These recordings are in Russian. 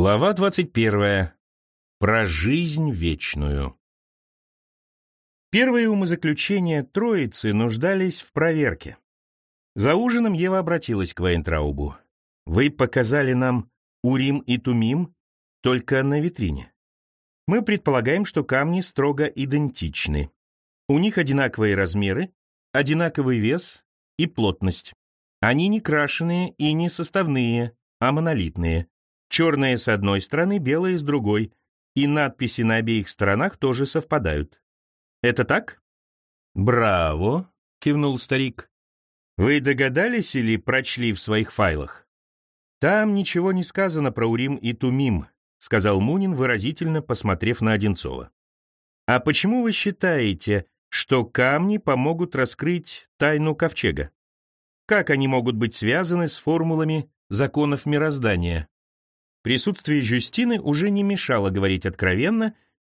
Глава 21. Про жизнь вечную. Первые умозаключения Троицы нуждались в проверке. За ужином Ева обратилась к Вейнтраубу. «Вы показали нам Урим и Тумим только на витрине. Мы предполагаем, что камни строго идентичны. У них одинаковые размеры, одинаковый вес и плотность. Они не крашеные и не составные, а монолитные. Черные с одной стороны, белые с другой, и надписи на обеих сторонах тоже совпадают. Это так? Браво, кивнул старик. Вы догадались или прочли в своих файлах? Там ничего не сказано про Урим и Тумим, сказал Мунин, выразительно посмотрев на Одинцова. А почему вы считаете, что камни помогут раскрыть тайну ковчега? Как они могут быть связаны с формулами законов мироздания? Присутствие Жюстины уже не мешало говорить откровенно,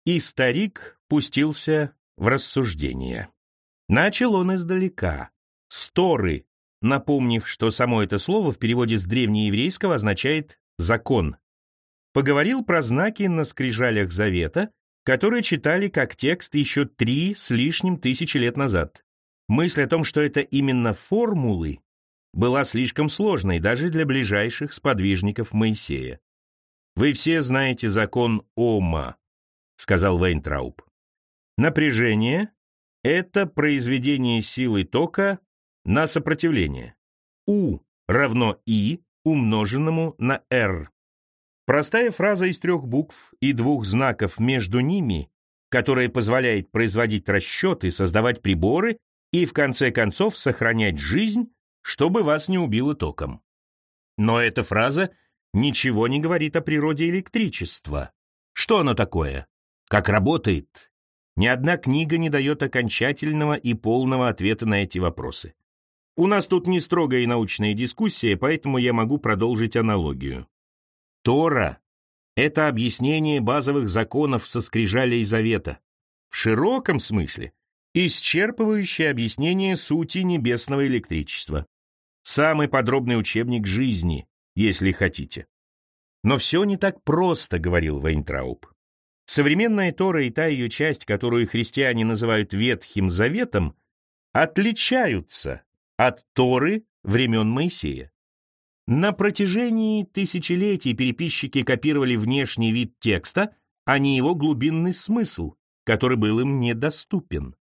и старик пустился в рассуждение. Начал он издалека. «Сторы», напомнив, что само это слово в переводе с древнееврейского означает «закон». Поговорил про знаки на скрижалях Завета, которые читали как текст еще три с лишним тысячи лет назад. Мысль о том, что это именно формулы, была слишком сложной даже для ближайших сподвижников Моисея. «Вы все знаете закон Ома», — сказал Вейнтрауб. Напряжение — это произведение силы тока на сопротивление. У равно И умноженному на R. Простая фраза из трех букв и двух знаков между ними, которая позволяет производить расчеты, создавать приборы и, в конце концов, сохранять жизнь, чтобы вас не убило током. Но эта фраза — ничего не говорит о природе электричества. Что оно такое? Как работает? Ни одна книга не дает окончательного и полного ответа на эти вопросы. У нас тут не строгая научная дискуссия, поэтому я могу продолжить аналогию. Тора — это объяснение базовых законов со скрижалей завета. В широком смысле — исчерпывающее объяснение сути небесного электричества. Самый подробный учебник жизни, если хотите. Но все не так просто, говорил Вейнтрауб. Современная Тора и та ее часть, которую христиане называют Ветхим Заветом, отличаются от Торы времен Моисея. На протяжении тысячелетий переписчики копировали внешний вид текста, а не его глубинный смысл, который был им недоступен.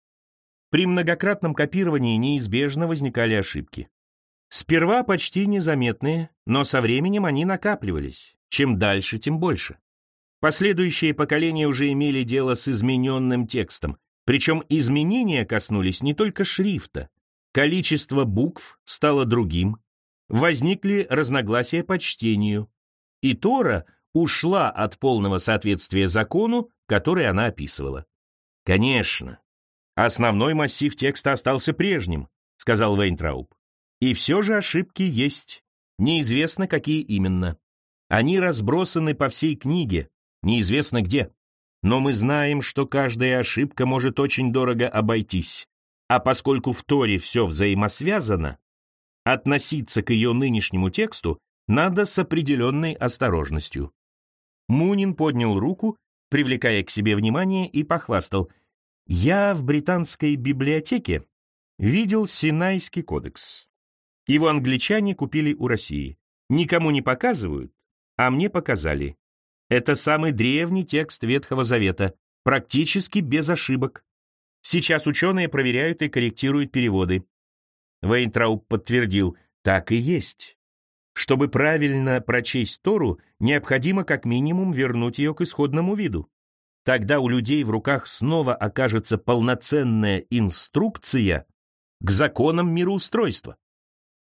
При многократном копировании неизбежно возникали ошибки. Сперва почти незаметные, но со временем они накапливались. Чем дальше, тем больше. Последующие поколения уже имели дело с измененным текстом, причем изменения коснулись не только шрифта. Количество букв стало другим, возникли разногласия по чтению, и Тора ушла от полного соответствия закону, который она описывала. Конечно, основной массив текста остался прежним, сказал Вейнтрауб. И все же ошибки есть. Неизвестно, какие именно. Они разбросаны по всей книге, неизвестно где. Но мы знаем, что каждая ошибка может очень дорого обойтись. А поскольку в Торе все взаимосвязано, относиться к ее нынешнему тексту надо с определенной осторожностью. Мунин поднял руку, привлекая к себе внимание, и похвастал. «Я в британской библиотеке видел Синайский кодекс. Его англичане купили у России. Никому не показывают, а мне показали. Это самый древний текст Ветхого Завета, практически без ошибок. Сейчас ученые проверяют и корректируют переводы. Вейнтрауб подтвердил, так и есть. Чтобы правильно прочесть Тору, необходимо как минимум вернуть ее к исходному виду. Тогда у людей в руках снова окажется полноценная инструкция к законам мироустройства.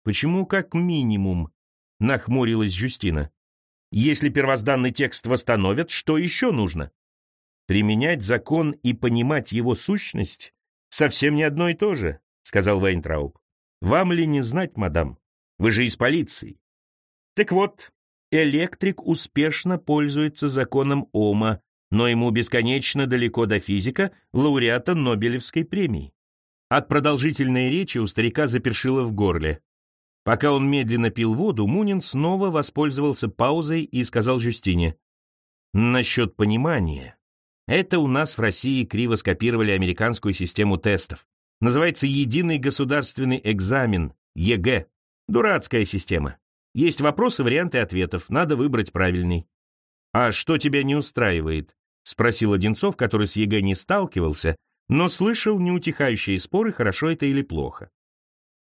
Почему как минимум? Нахмурилась Жюстина. Если первозданный текст восстановят, что еще нужно? Применять закон и понимать его сущность совсем не одно и то же, сказал Вейнтрауб. Вам ли не знать, мадам? Вы же из полиции. Так вот, электрик успешно пользуется законом Ома, но ему бесконечно далеко до физика, лауреата Нобелевской премии. От продолжительной речи у старика запершило в горле. Пока он медленно пил воду, Мунин снова воспользовался паузой и сказал Жюстине, «Насчет понимания. Это у нас в России криво скопировали американскую систему тестов. Называется Единый государственный экзамен, ЕГЭ. Дурацкая система. Есть вопросы, варианты ответов, надо выбрать правильный. «А что тебя не устраивает?» — спросил Одинцов, который с ЕГЭ не сталкивался, но слышал неутихающие споры, хорошо это или плохо.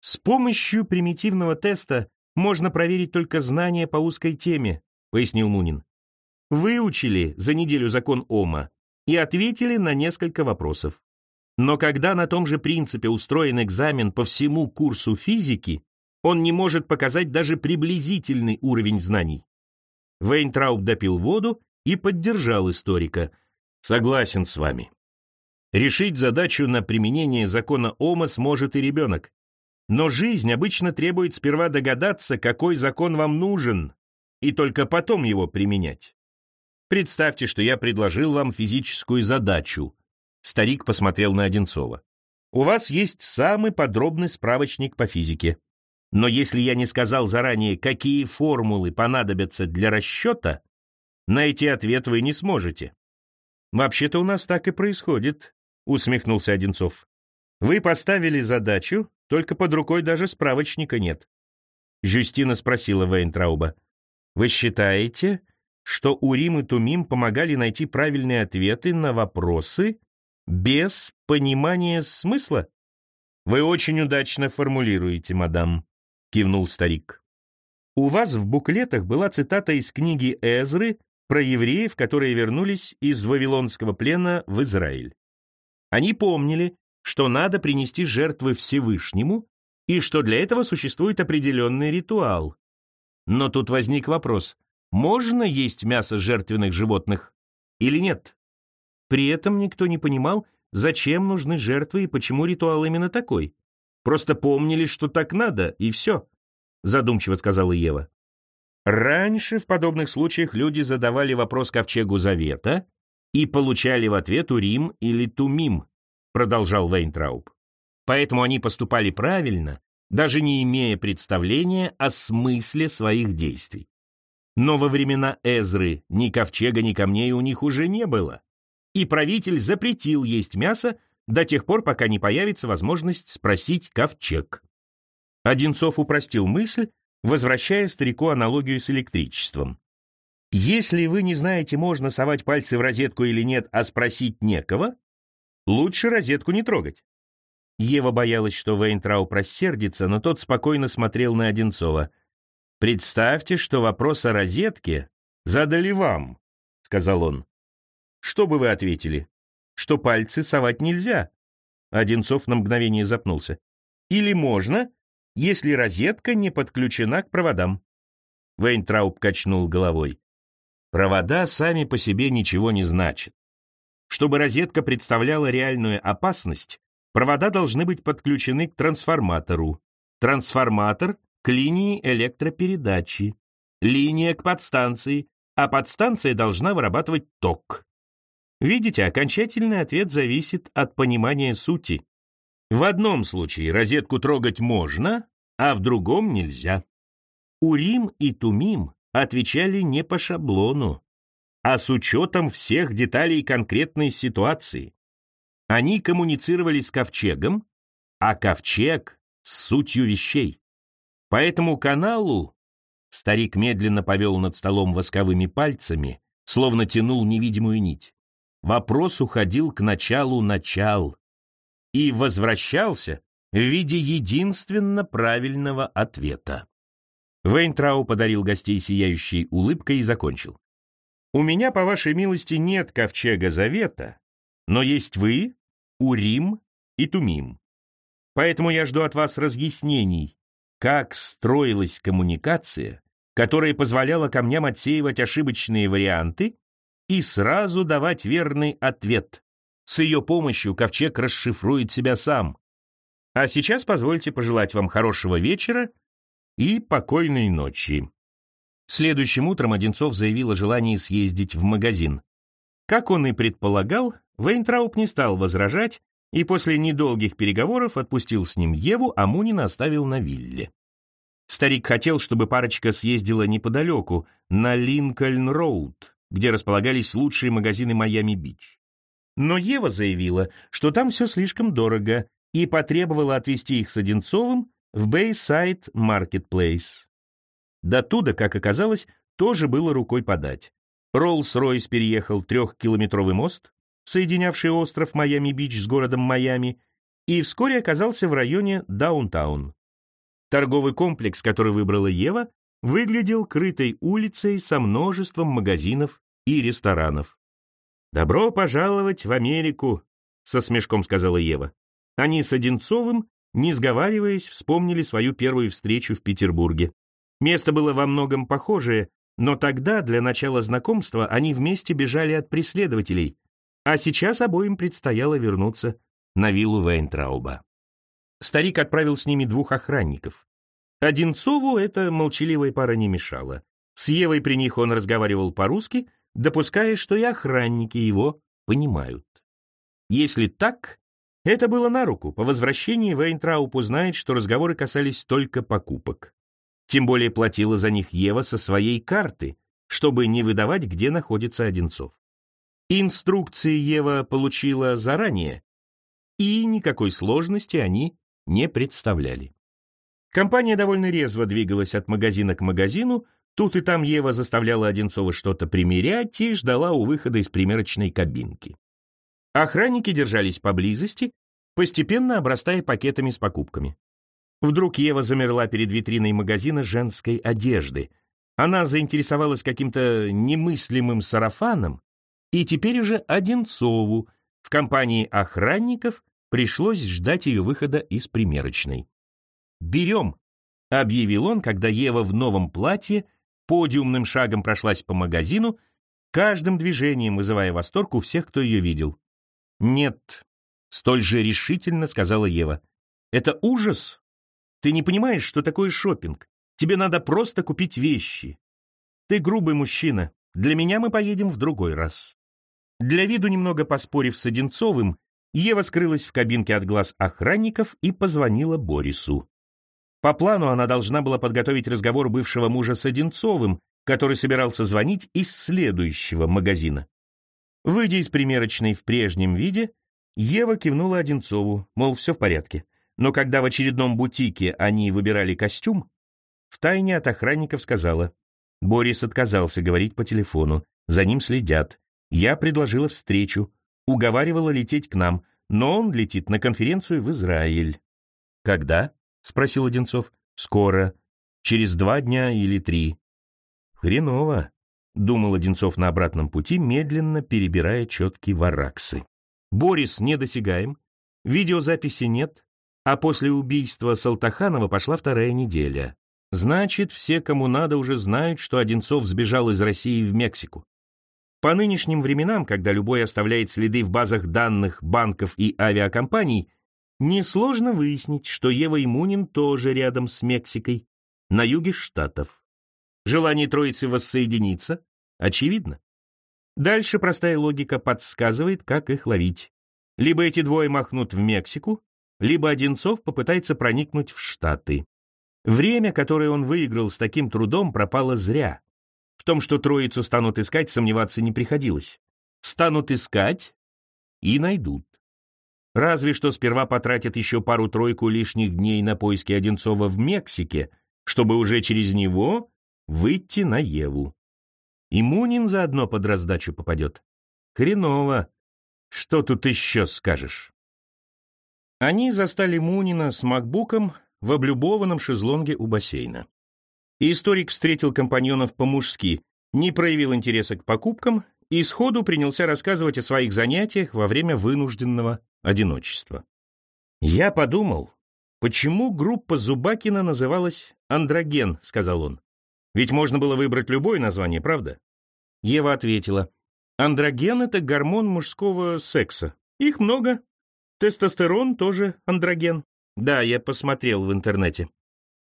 С помощью примитивного теста можно проверить только знания по узкой теме, пояснил Мунин. Выучили за неделю закон Ома и ответили на несколько вопросов. Но когда на том же принципе устроен экзамен по всему курсу физики, он не может показать даже приблизительный уровень знаний. Вейнтрауб допил воду и поддержал историка. Согласен с вами. Решить задачу на применение закона Ома сможет и ребенок. Но жизнь обычно требует сперва догадаться, какой закон вам нужен, и только потом его применять. Представьте, что я предложил вам физическую задачу. Старик посмотрел на Одинцова. У вас есть самый подробный справочник по физике. Но если я не сказал заранее, какие формулы понадобятся для расчета, найти ответ вы не сможете. Вообще-то у нас так и происходит, усмехнулся Одинцов. Вы поставили задачу, только под рукой даже справочника нет. Жюстина спросила Вейнтрауба. «Вы считаете, что Урим и Тумим помогали найти правильные ответы на вопросы без понимания смысла?» «Вы очень удачно формулируете, мадам», — кивнул старик. «У вас в буклетах была цитата из книги Эзры про евреев, которые вернулись из Вавилонского плена в Израиль. Они помнили, что надо принести жертвы Всевышнему и что для этого существует определенный ритуал. Но тут возник вопрос, можно есть мясо жертвенных животных или нет? При этом никто не понимал, зачем нужны жертвы и почему ритуал именно такой. Просто помнили, что так надо, и все, задумчиво сказала Ева. Раньше в подобных случаях люди задавали вопрос ковчегу завета и получали в ответ Урим или Тумим, продолжал Вейнтрауб. Поэтому они поступали правильно, даже не имея представления о смысле своих действий. Но во времена Эзры ни ковчега, ни камней у них уже не было, и правитель запретил есть мясо до тех пор, пока не появится возможность спросить ковчег. Одинцов упростил мысль, возвращая старику аналогию с электричеством. Если вы не знаете, можно совать пальцы в розетку или нет, а спросить некого, Лучше розетку не трогать. Ева боялась, что Вейнтрауп рассердится, но тот спокойно смотрел на Одинцова. «Представьте, что вопрос о розетке задали вам», — сказал он. «Что бы вы ответили? Что пальцы совать нельзя?» Одинцов на мгновение запнулся. «Или можно, если розетка не подключена к проводам?» Вейнтрауб качнул головой. «Провода сами по себе ничего не значат. Чтобы розетка представляла реальную опасность, провода должны быть подключены к трансформатору. Трансформатор — к линии электропередачи. Линия к подстанции, а подстанция должна вырабатывать ток. Видите, окончательный ответ зависит от понимания сути. В одном случае розетку трогать можно, а в другом нельзя. Урим и Тумим отвечали не по шаблону а с учетом всех деталей конкретной ситуации. Они коммуницировали с ковчегом, а ковчег — с сутью вещей. По этому каналу старик медленно повел над столом восковыми пальцами, словно тянул невидимую нить. Вопрос уходил к началу начал и возвращался в виде единственно правильного ответа. Вейнтрау подарил гостей сияющей улыбкой и закончил. У меня, по вашей милости, нет ковчега завета, но есть вы, Урим и Тумим. Поэтому я жду от вас разъяснений, как строилась коммуникация, которая позволяла камням отсеивать ошибочные варианты и сразу давать верный ответ. С ее помощью ковчег расшифрует себя сам. А сейчас позвольте пожелать вам хорошего вечера и покойной ночи. Следующим утром Одинцов заявил о желании съездить в магазин. Как он и предполагал, Вейнтрауп не стал возражать и после недолгих переговоров отпустил с ним Еву, а Мунина оставил на вилле. Старик хотел, чтобы парочка съездила неподалеку, на Линкольн-Роуд, где располагались лучшие магазины Майами-Бич. Но Ева заявила, что там все слишком дорого, и потребовала отвезти их с Одинцовым в Бейсайд Маркетплейс. До туда, как оказалось, тоже было рукой подать. Роллс-Ройс переехал трехкилометровый мост, соединявший остров Майами-Бич с городом Майами, и вскоре оказался в районе Даунтаун. Торговый комплекс, который выбрала Ева, выглядел крытой улицей со множеством магазинов и ресторанов. «Добро пожаловать в Америку», — со смешком сказала Ева. Они с Одинцовым, не сговариваясь, вспомнили свою первую встречу в Петербурге. Место было во многом похожее, но тогда, для начала знакомства, они вместе бежали от преследователей, а сейчас обоим предстояло вернуться на виллу Вейнтрауба. Старик отправил с ними двух охранников. Одинцову эта молчаливая пара не мешала. С Евой при них он разговаривал по-русски, допуская, что и охранники его понимают. Если так, это было на руку. По возвращении Вейнтрауп узнает, что разговоры касались только покупок. Тем более платила за них Ева со своей карты, чтобы не выдавать, где находится Одинцов. Инструкции Ева получила заранее, и никакой сложности они не представляли. Компания довольно резво двигалась от магазина к магазину, тут и там Ева заставляла Одинцова что-то примерять и ждала у выхода из примерочной кабинки. Охранники держались поблизости, постепенно обрастая пакетами с покупками. Вдруг Ева замерла перед витриной магазина женской одежды. Она заинтересовалась каким-то немыслимым сарафаном, и теперь уже Одинцову в компании охранников пришлось ждать ее выхода из примерочной. «Берем», — объявил он, когда Ева в новом платье подиумным шагом прошлась по магазину, каждым движением вызывая восторг у всех, кто ее видел. «Нет», — столь же решительно сказала Ева. «Это ужас. Ты не понимаешь, что такое шопинг. Тебе надо просто купить вещи. Ты грубый мужчина. Для меня мы поедем в другой раз». Для виду немного поспорив с Одинцовым, Ева скрылась в кабинке от глаз охранников и позвонила Борису. По плану она должна была подготовить разговор бывшего мужа с Одинцовым, который собирался звонить из следующего магазина. Выйдя из примерочной в прежнем виде, Ева кивнула Одинцову, мол, все в порядке. Но когда в очередном бутике они выбирали костюм, втайне от охранников сказала. Борис отказался говорить по телефону, за ним следят. Я предложила встречу, уговаривала лететь к нам, но он летит на конференцию в Израиль. «Когда?» — спросил Одинцов. «Скоро. Через два дня или три». «Хреново», — думал Одинцов на обратном пути, медленно перебирая четкие вараксы. «Борис недосягаем, видеозаписи нет, а после убийства Салтаханова пошла вторая неделя. Значит, все, кому надо, уже знают, что Одинцов сбежал из России в Мексику. По нынешним временам, когда любой оставляет следы в базах данных банков и авиакомпаний, несложно выяснить, что Ева Имунин тоже рядом с Мексикой, на юге Штатов. Желание троицы воссоединиться очевидно. Дальше простая логика подсказывает, как их ловить. Либо эти двое махнут в Мексику, либо Одинцов попытается проникнуть в Штаты. Время, которое он выиграл с таким трудом, пропало зря. В том, что троицу станут искать, сомневаться не приходилось. Станут искать и найдут. Разве что сперва потратят еще пару-тройку лишних дней на поиски Одинцова в Мексике, чтобы уже через него выйти на Еву. И Мунин заодно под раздачу попадет. Хреново. Что тут еще скажешь? Они застали Мунина с макбуком в облюбованном шезлонге у бассейна. Историк встретил компаньонов по-мужски, не проявил интереса к покупкам и сходу принялся рассказывать о своих занятиях во время вынужденного одиночества. «Я подумал, почему группа Зубакина называлась «Андроген», — сказал он. «Ведь можно было выбрать любое название, правда?» Ева ответила, «Андроген — это гормон мужского секса. Их много. Тестостерон тоже андроген. Да, я посмотрел в интернете.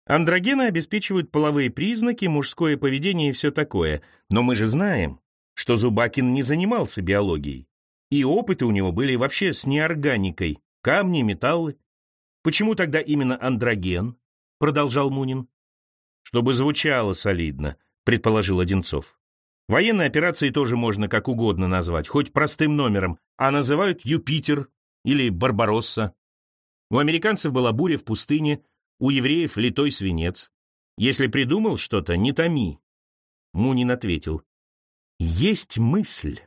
Андрогены обеспечивают половые признаки, мужское поведение и все такое. Но мы же знаем, что Зубакин не занимался биологией. И опыты у него были вообще с неорганикой. Камни, металлы. Почему тогда именно андроген? Продолжал Мунин. чтобы звучало солидно, предположил Одинцов. Военные операции тоже можно как угодно назвать, хоть простым номером, а называют Юпитер или Барбаросса. У американцев была буря в пустыне, у евреев литой свинец. Если придумал что-то, не томи. Мунин ответил. Есть мысль.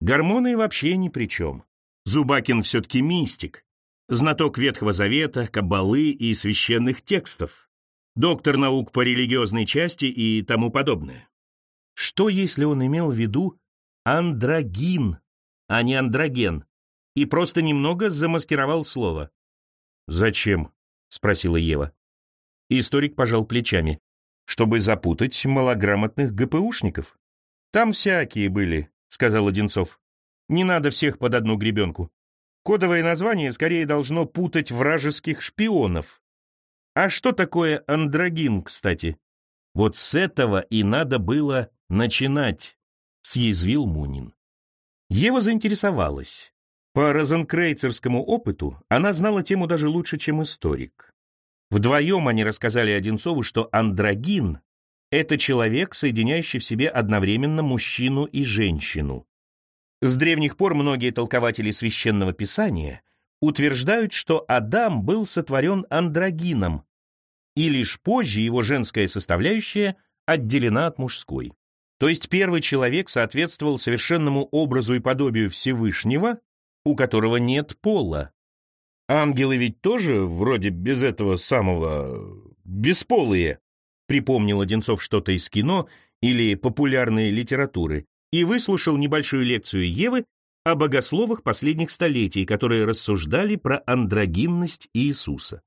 Гормоны вообще ни при чем. Зубакин все-таки мистик, знаток Ветхого Завета, Каббалы и священных текстов, доктор наук по религиозной части и тому подобное. Что, если он имел в виду андрогин, а не андроген, и просто немного замаскировал слово? «Зачем?» — спросила Ева. Историк пожал плечами. «Чтобы запутать малограмотных ГПУшников. Там всякие были», — сказал Одинцов. «Не надо всех под одну гребенку. Кодовое название скорее должно путать вражеских шпионов. А что такое андрогин, кстати? Вот с этого и надо было начинать, съязвил Мунин. Ева заинтересовалась. По розенкрейцерскому опыту она знала тему даже лучше, чем историк. Вдвоем они рассказали Одинцову, что андрогин — это человек, соединяющий в себе одновременно мужчину и женщину. С древних пор многие толкователи священного писания утверждают, что Адам был сотворен андрогином, и лишь позже его женская составляющая отделена от мужской. То есть первый человек соответствовал совершенному образу и подобию Всевышнего, у которого нет пола. Ангелы ведь тоже вроде без этого самого бесполые, припомнил Одинцов что-то из кино или популярной литературы, и выслушал небольшую лекцию Евы о богословах последних столетий, которые рассуждали про андрогинность Иисуса.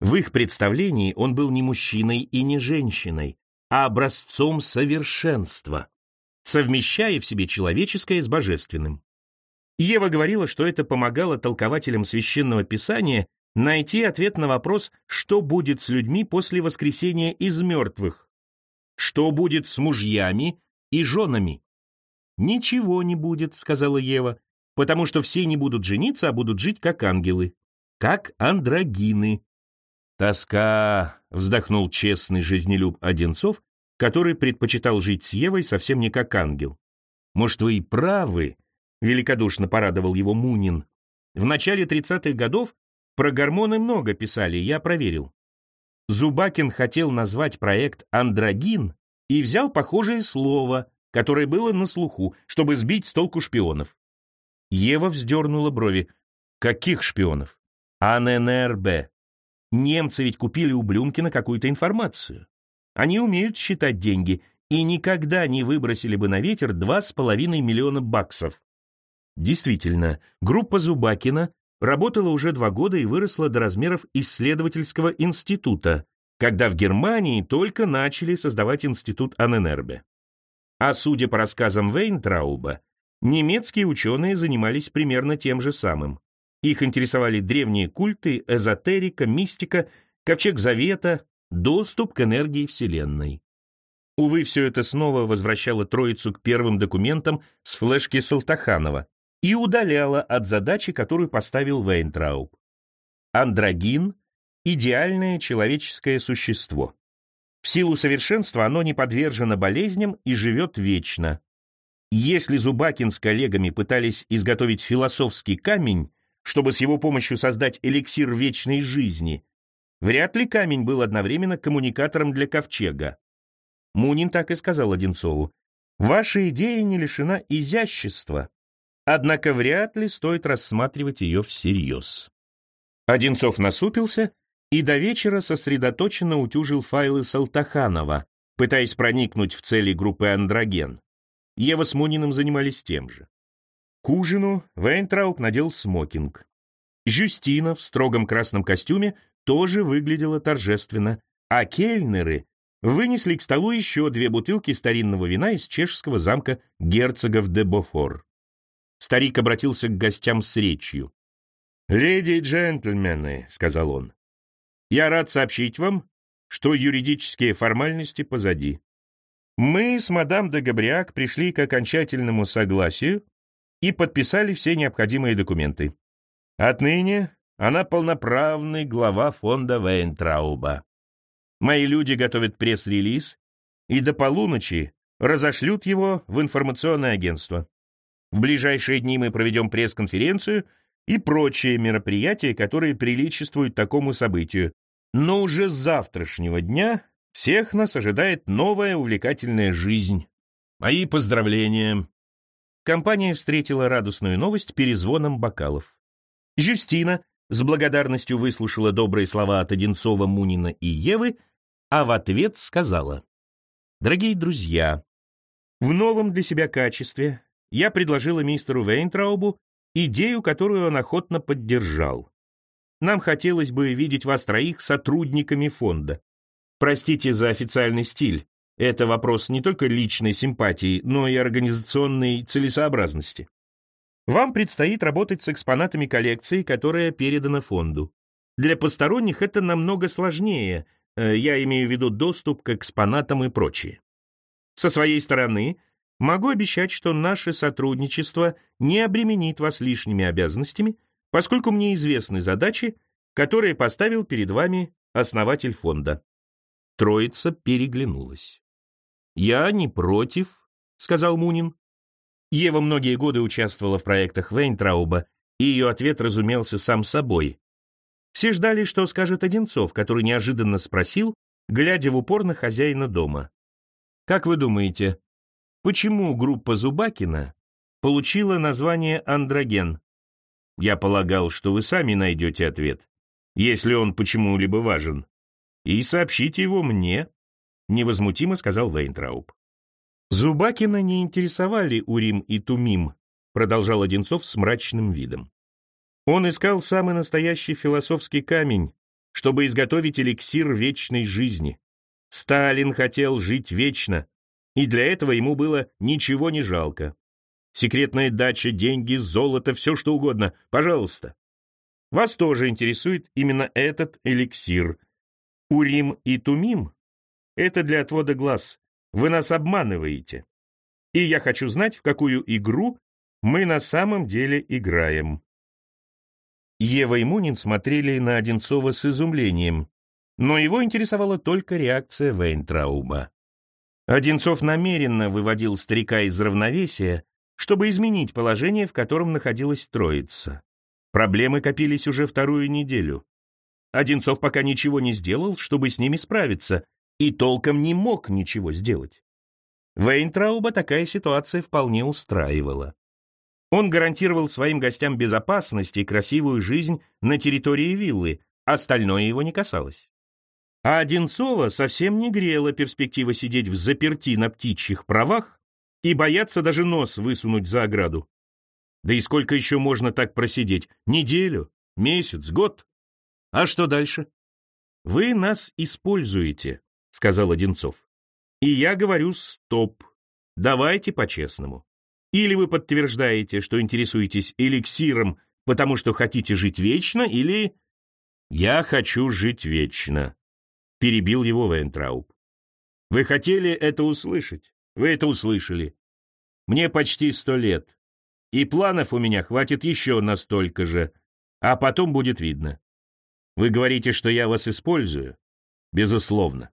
В их представлении он был не мужчиной и не женщиной, а образцом совершенства, совмещая в себе человеческое с божественным. Ева говорила, что это помогало толкователям священного писания найти ответ на вопрос, что будет с людьми после воскресения из мертвых, что будет с мужьями и женами. «Ничего не будет», — сказала Ева, «потому что все не будут жениться, а будут жить как ангелы, как андрогины». «Тоска», — вздохнул честный жизнелюб Одинцов, который предпочитал жить с Евой совсем не как ангел. «Может, вы и правы», — великодушно порадовал его Мунин. «В начале 30-х годов про гормоны много писали, я проверил. Зубакин хотел назвать проект «Андрогин» и взял похожее слово, которое было на слуху, чтобы сбить с толку шпионов. Ева вздернула брови. Каких шпионов? АННРБ. Немцы ведь купили у Блюмкина какую-то информацию. Они умеют считать деньги и никогда не выбросили бы на ветер два с половиной миллиона баксов. Действительно, группа Зубакина работала уже два года и выросла до размеров исследовательского института, когда в Германии только начали создавать институт Анненербе. А судя по рассказам Вейнтрауба, немецкие ученые занимались примерно тем же самым. Их интересовали древние культы, эзотерика, мистика, ковчег завета, доступ к энергии Вселенной. Увы, все это снова возвращало троицу к первым документам с флешки Салтаханова и удаляло от задачи, которую поставил Вейнтрауб. Андрогин — идеальное человеческое существо. В силу совершенства оно не подвержено болезням и живет вечно. Если Зубакин с коллегами пытались изготовить философский камень, чтобы с его помощью создать эликсир вечной жизни, вряд ли камень был одновременно коммуникатором для ковчега. Мунин так и сказал Одинцову. «Ваша идея не лишена изящества, однако вряд ли стоит рассматривать ее всерьез». Одинцов насупился и до вечера сосредоточенно утюжил файлы Салтаханова, пытаясь проникнуть в цели группы «Андроген». Ева с Муниным занимались тем же. К ужину Вейнтрауб надел смокинг. Жюстина в строгом красном костюме тоже выглядела торжественно, а кельнеры вынесли к столу еще две бутылки старинного вина из чешского замка герцогов де Бофор. Старик обратился к гостям с речью. «Леди и джентльмены», — сказал он, я рад сообщить вам, что юридические формальности позади. Мы с мадам де Габриак пришли к окончательному согласию и подписали все необходимые документы. Отныне она полноправный глава фонда Вейнтрауба. Мои люди готовят пресс-релиз и до полуночи разошлют его в информационное агентство. В ближайшие дни мы проведем пресс-конференцию и прочие мероприятия, которые приличествуют такому событию. Но уже с завтрашнего дня всех нас ожидает новая увлекательная жизнь. Мои поздравления. Компания встретила радостную новость перезвоном бокалов. Жюстина с благодарностью выслушала добрые слова от Одинцова, Мунина и Евы, а в ответ сказала, «Дорогие друзья, в новом для себя качестве я предложила мистеру Вейнтраубу идею, которую он охотно поддержал. Нам хотелось бы видеть вас троих сотрудниками фонда. Простите за официальный стиль. Это вопрос не только личной симпатии, но и организационной целесообразности. Вам предстоит работать с экспонатами коллекции, которая передана фонду. Для посторонних это намного сложнее, э, я имею в виду доступ к экспонатам и прочее. Со своей стороны, могу обещать, что наше сотрудничество не обременит вас лишними обязанностями, поскольку мне известны задачи, которые поставил перед вами основатель фонда. Троица переглянулась. «Я не против», — сказал Мунин. Ева многие годы участвовала в проектах Вейнтрауба, и ее ответ разумелся сам собой. Все ждали, что скажет Одинцов, который неожиданно спросил, глядя в упор на хозяина дома. «Как вы думаете, почему группа Зубакина получила название «Андроген»?» Я полагал, что вы сами найдете ответ, если он почему-либо важен, и сообщите его мне, — невозмутимо сказал Вейнтрауб. Зубакина не интересовали Урим и Тумим, продолжал Одинцов с мрачным видом. Он искал самый настоящий философский камень, чтобы изготовить эликсир вечной жизни. Сталин хотел жить вечно, и для этого ему было ничего не жалко. Секретная дача, деньги, золото, все что угодно, пожалуйста. Вас тоже интересует именно этот эликсир. Урим и Тумим это для отвода глаз. Вы нас обманываете. И я хочу знать, в какую игру мы на самом деле играем. Ева и Мунин смотрели на Одинцова с изумлением, но его интересовала только реакция Вейнтрауба. Одинцов намеренно выводил старика из равновесия, чтобы изменить положение, в котором находилась троица. Проблемы копились уже вторую неделю. Одинцов пока ничего не сделал, чтобы с ними справиться, и толком не мог ничего сделать. Вейнтрауба такая ситуация вполне устраивала. Он гарантировал своим гостям безопасность и красивую жизнь на территории виллы, остальное его не касалось. А Одинцова совсем не грела перспектива сидеть в заперти на птичьих правах и бояться даже нос высунуть за ограду. Да и сколько еще можно так просидеть? Неделю? Месяц? Год? А что дальше? Вы нас используете, сказал Одинцов. И я говорю стоп. Давайте по-честному. Или вы подтверждаете, что интересуетесь эликсиром, потому что хотите жить вечно, или... Я хочу жить вечно, перебил его Вейнтрауб. Вы хотели это услышать. Вы это услышали. Мне почти сто лет. И планов у меня хватит еще настолько же. А потом будет видно. Вы говорите, что я вас использую? Безусловно.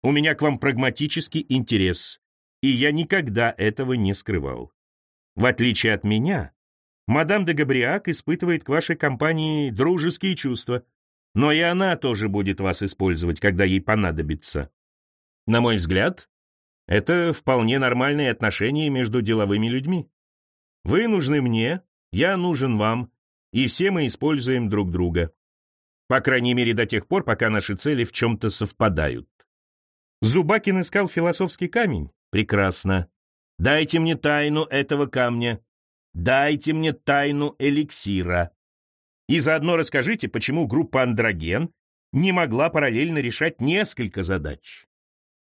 У меня к вам прагматический интерес, и я никогда этого не скрывал. В отличие от меня, мадам де Габриак испытывает к вашей компании дружеские чувства, но и она тоже будет вас использовать, когда ей понадобится. На мой взгляд, это вполне нормальные отношения между деловыми людьми. Вы нужны мне, я нужен вам, и все мы используем друг друга. По крайней мере, до тех пор, пока наши цели в чем-то совпадают. Зубакин искал философский камень? Прекрасно. Дайте мне тайну этого камня. Дайте мне тайну эликсира. И заодно расскажите, почему группа «Андроген» не могла параллельно решать несколько задач.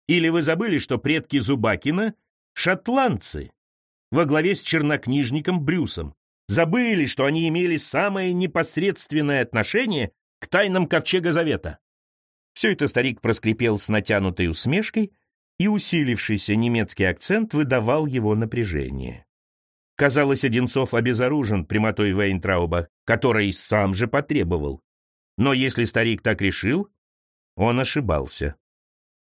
Или вы забыли, что предки Зубакина — шотландцы, во главе с чернокнижником Брюсом? Забыли, что они имели самое непосредственное отношение к тайнам Ковчега Завета? Все это старик проскрипел с натянутой усмешкой, и усилившийся немецкий акцент выдавал его напряжение. Казалось, Одинцов обезоружен прямотой Вейнтрауба, который сам же потребовал. Но если старик так решил, он ошибался.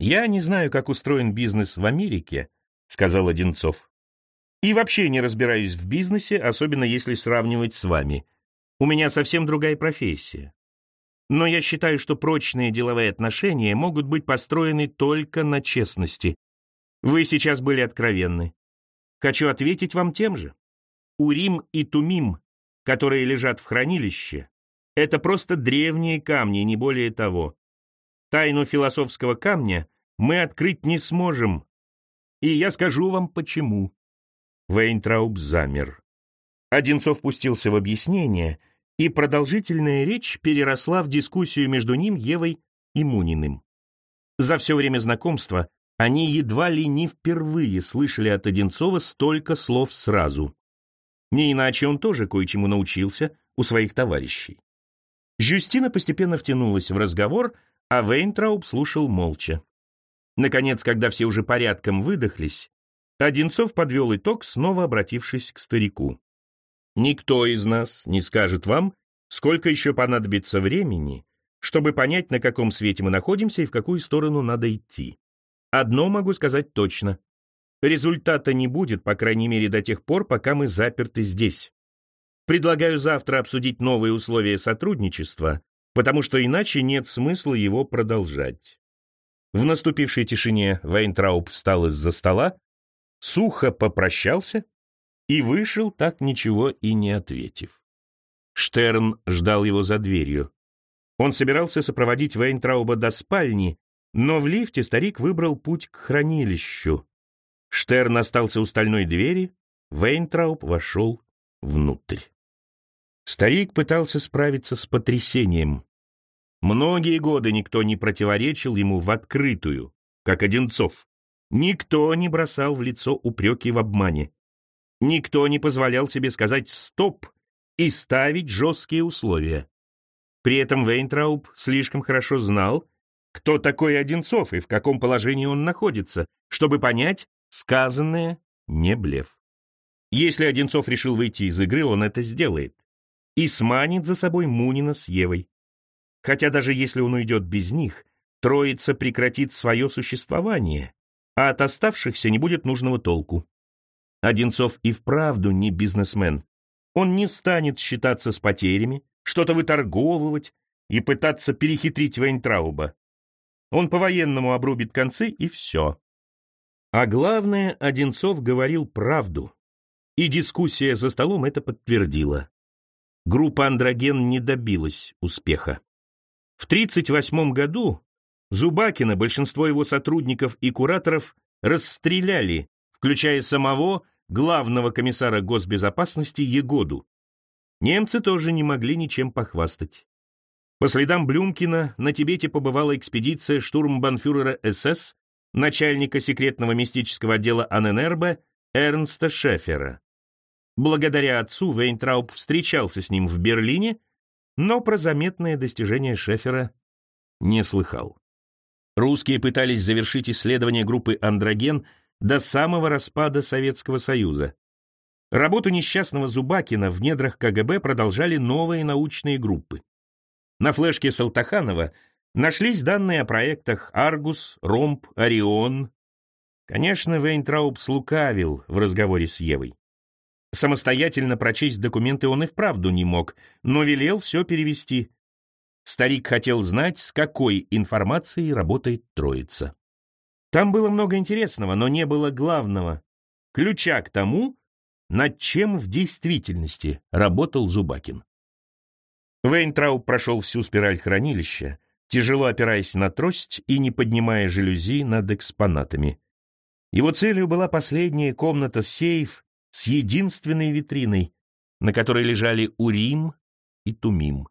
«Я не знаю, как устроен бизнес в Америке», — сказал Одинцов. «И вообще не разбираюсь в бизнесе, особенно если сравнивать с вами. У меня совсем другая профессия. Но я считаю, что прочные деловые отношения могут быть построены только на честности. Вы сейчас были откровенны. Хочу ответить вам тем же. Урим и Тумим, которые лежат в хранилище, это просто древние камни, не более того. Тайну философского камня мы открыть не сможем. И я скажу вам, почему. Вейнтрауб замер. Одинцов пустился в объяснение — и продолжительная речь переросла в дискуссию между ним, Евой и Муниным. За все время знакомства они едва ли не впервые слышали от Одинцова столько слов сразу. Не иначе он тоже кое-чему научился у своих товарищей. Жюстина постепенно втянулась в разговор, а Вейнтрауб слушал молча. Наконец, когда все уже порядком выдохлись, Одинцов подвел итог, снова обратившись к старику. Никто из нас не скажет вам, сколько еще понадобится времени, чтобы понять, на каком свете мы находимся и в какую сторону надо идти. Одно могу сказать точно. Результата не будет, по крайней мере, до тех пор, пока мы заперты здесь. Предлагаю завтра обсудить новые условия сотрудничества, потому что иначе нет смысла его продолжать. В наступившей тишине Вейнтрауб встал из-за стола, сухо попрощался и вышел, так ничего и не ответив. Штерн ждал его за дверью. Он собирался сопроводить Вейнтрауба до спальни, но в лифте старик выбрал путь к хранилищу. Штерн остался у стальной двери, Вейнтрауб вошел внутрь. Старик пытался справиться с потрясением. Многие годы никто не противоречил ему в открытую, как Одинцов. Никто не бросал в лицо упреки в обмане. Никто не позволял себе сказать «стоп» и ставить жесткие условия. При этом Вейнтрауб слишком хорошо знал, кто такой Одинцов и в каком положении он находится, чтобы понять, сказанное не блеф. Если Одинцов решил выйти из игры, он это сделает. И сманит за собой Мунина с Евой. Хотя даже если он уйдет без них, троица прекратит свое существование, а от оставшихся не будет нужного толку. Одинцов и вправду не бизнесмен. Он не станет считаться с потерями, что-то выторговывать и пытаться перехитрить Вейнтрауба. Он по-военному обрубит концы, и все. А главное, Одинцов говорил правду. И дискуссия за столом это подтвердила. Группа «Андроген» не добилась успеха. В 1938 году Зубакина, большинство его сотрудников и кураторов расстреляли включая самого главного комиссара госбезопасности Егоду. Немцы тоже не могли ничем похвастать. По следам Блюмкина на Тибете побывала экспедиция штурмбанфюрера СС, начальника секретного мистического отдела АННРБ Эрнста Шефера. Благодаря отцу Вейнтрауб встречался с ним в Берлине, но про заметное достижение Шефера не слыхал. Русские пытались завершить исследование группы «Андроген» до самого распада Советского Союза. Работу несчастного Зубакина в недрах КГБ продолжали новые научные группы. На флешке Салтаханова нашлись данные о проектах «Аргус», «Ромб», «Орион». Конечно, Вейнтрауб слукавил в разговоре с Евой. Самостоятельно прочесть документы он и вправду не мог, но велел все перевести. Старик хотел знать, с какой информацией работает троица. Там было много интересного, но не было главного — ключа к тому, над чем в действительности работал Зубакин. Вейнтрау прошел всю спираль хранилища, тяжело опираясь на трость и не поднимая жалюзи над экспонатами. Его целью была последняя комната-сейф с единственной витриной, на которой лежали Урим и Тумим.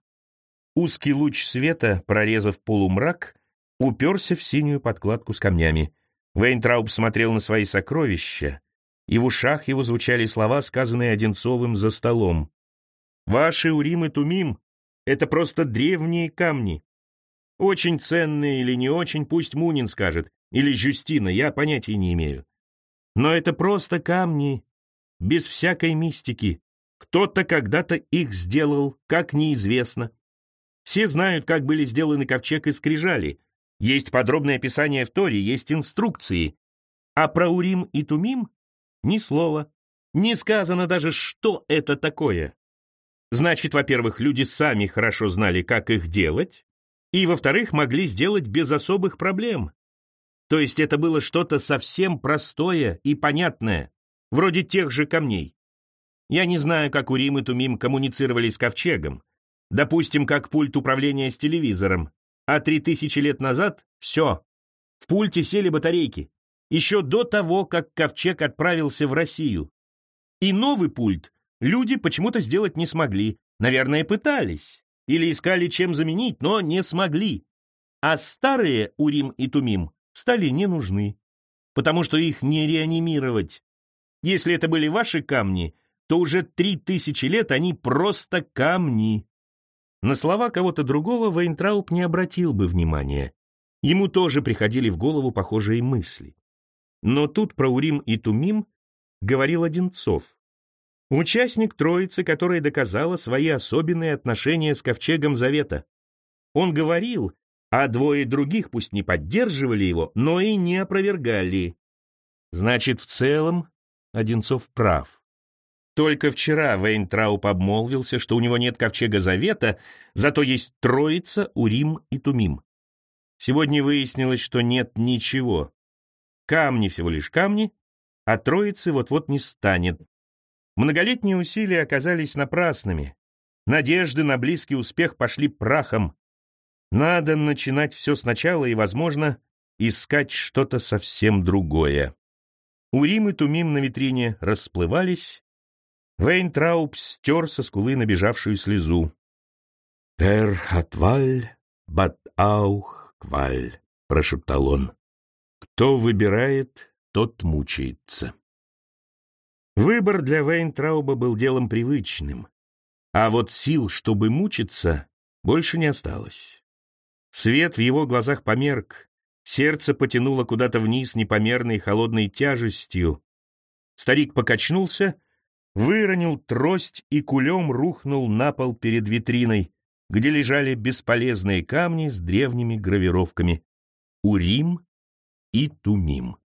Узкий луч света, прорезав полумрак, уперся в синюю подкладку с камнями. Вейнтрауб смотрел на свои сокровища, и в ушах его звучали слова, сказанные Одинцовым за столом. «Ваши Урим и Тумим — это просто древние камни. Очень ценные или не очень, пусть Мунин скажет, или Жюстина, я понятия не имею. Но это просто камни, без всякой мистики. Кто-то когда-то их сделал, как неизвестно. Все знают, как были сделаны ковчег и скрижали, Есть подробное описание в Торе, есть инструкции. А про Урим и Тумим ни слова. Не сказано даже, что это такое. Значит, во-первых, люди сами хорошо знали, как их делать, и, во-вторых, могли сделать без особых проблем. То есть это было что-то совсем простое и понятное, вроде тех же камней. Я не знаю, как Урим и Тумим коммуницировали с ковчегом. Допустим, как пульт управления с телевизором. А три тысячи лет назад — все. В пульте сели батарейки. Еще до того, как ковчег отправился в Россию. И новый пульт люди почему-то сделать не смогли. Наверное, пытались. Или искали чем заменить, но не смогли. А старые Урим и Тумим стали не нужны, потому что их не реанимировать. Если это были ваши камни, то уже три тысячи лет они просто камни. На слова кого-то другого Вейнтрауб не обратил бы внимания. Ему тоже приходили в голову похожие мысли. Но тут про Урим и Тумим говорил Одинцов. Участник Троицы, которая доказала свои особенные отношения с Ковчегом Завета. Он говорил, а двое других пусть не поддерживали его, но и не опровергали. Значит, в целом Одинцов прав. Только вчера Вейнтрауп обмолвился, что у него нет ковчега завета, зато есть Троица, Урим и Тумим. Сегодня выяснилось, что нет ничего. Камни всего лишь камни, а Троицы вот-вот не станет. Многолетние усилия оказались напрасными. Надежды на близкий успех пошли прахом. Надо начинать все сначала и, возможно, искать что-то совсем другое. Урим и Тумим на витрине расплывались. Вейн Трауб стер со скулы набежавшую слезу. «Пер хатваль, бат аух кваль», — прошептал он. «Кто выбирает, тот мучается». Выбор для Вейнтрауба был делом привычным, а вот сил, чтобы мучиться, больше не осталось. Свет в его глазах померк, сердце потянуло куда-то вниз непомерной холодной тяжестью. Старик покачнулся, выронил трость и кулем рухнул на пол перед витриной, где лежали бесполезные камни с древними гравировками «Урим» и «Тумим».